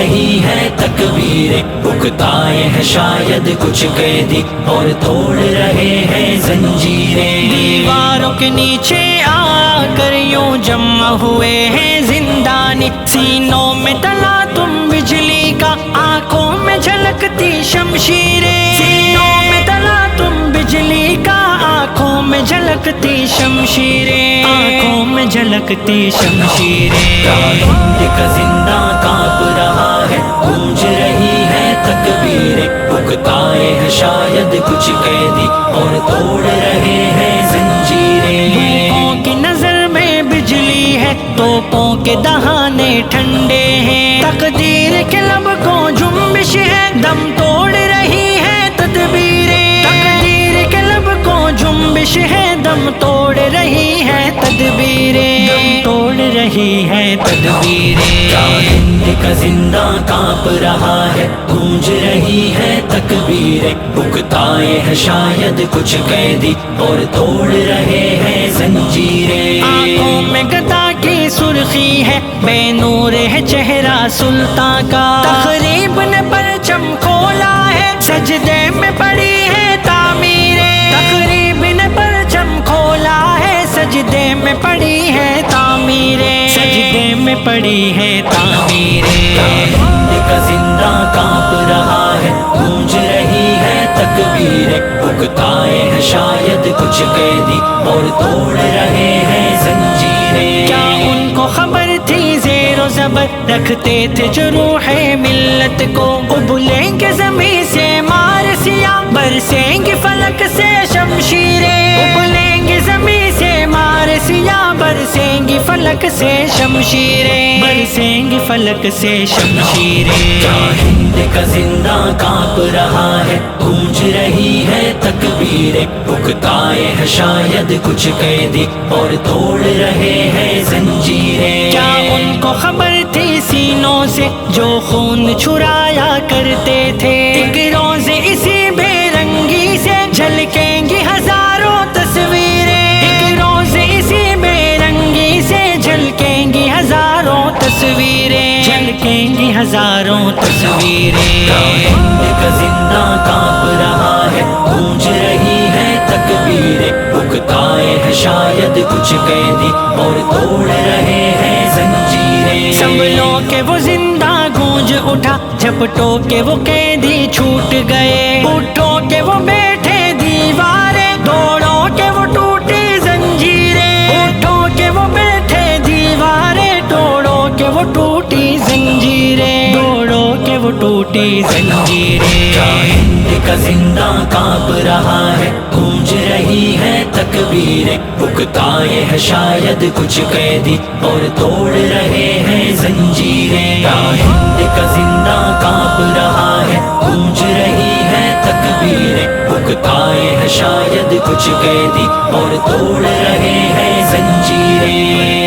رہی ہے تکبیر بکتائے ہے شاید کچھ قیدی اور توڑ رہے ہیں زنجیریں۔ دیواروں کے نیچے آ کر یوں جمع ہوئے ہیں زندانی۔ سینوں میں تلا تم بجلی کا آنکھوں میں جھلکتی شمشیریں۔ سینوں میں تلا تم بجلی کا آنکھوں میں جھلکتی شمشیریں۔ آنکھوں میں جھلکتی شمشیریں۔ ہند کا زندہ کانپ رہا ہے۔ گونج رہی ہے تکبیر۔ بکتائے ہے شاید کچھ قیدی۔ اور توڑ رہے ہیں زنجیریں۔ کی نظر میں بجلی ہے۔ توپوں کے دہانے ٹھنڈے ہیں۔ تقدیر کے لب کو جنبش ہے۔ دم توڑ رہی ہے تدبیریں۔ تقدیر کے لب کو جنبش ہے۔ دم توڑ رہی ہے تدبیریں۔ دم توڑ رہی ہے تدبیریں۔ کا زندہ کانپ رہا ہے گونج رہی ہے تکبیر بکتائے ہے شاید کچھ قیدی اور توڑ رہے ہیں زنجیریں۔ آنکھوں میں گدا کی سرخی ہے بے نور ہے چہرہ سلطان کا۔ تقریب نے پرچم کھولا ہے سجدے میں پڑی ہے تعمیریں۔ تقریب نے پرچم کھولا ہے سجدے میں پڑی ہے تعمیریں۔ سجدے میں پڑی ہے تعمیریں۔ ہند کا زندہ کانپ رہا ہے، گونج رہی ہے تکبیر بکتائے ہے شاید کچھ قیدی، اور توڑ رہے ہیں زنجیریں۔ کیا ان کو خبر تھی زیر و زبر؟ رکھتے تھے جو روح ملت کو۔ ابلیں گے زمین سے مار سیا برسیں گے فلک سے شمشیریں۔ برسیں گے فلک سے شمشیریں برسیں گے فلک سے شمشیریں ہند کا زندہ کانپ رہا ہے گونج رہی ہے تکبیر بکتائے ہے شاید کچھ قیدی اور توڑ رہے ہیں زنجیریں کیا ان کو خبر تھی سینوں سے جو خون چھرایا کرتے تھے ہزاروں تصویریں۔ زندہ کانپ رہا ہے گونج رہی ہے تکبیر بکتائے ہے شاید کچھ قیدی اور توڑ رہے ہیں زنجیریں۔ سنبھلو کے وہ زندہ گونج اٹھا جھپٹو کے وہ قیدی چھوٹ گئے۔ اٹھو کے وہ ٹوٹی کیا زنجیریں ہند کا زندہ کانپ رہا ہے، گونج رہی ہے تکبیر بکتائے ہے شاید کچھ قیدی اور توڑ رہے ہیں زنجیریں۔ ہند کا زندہ کانپ رہا ہے، گونج رہی ہے تکبیر بکتائے ہے شاید کچھ قیدی اور توڑ رہے ہیں زنجیریں۔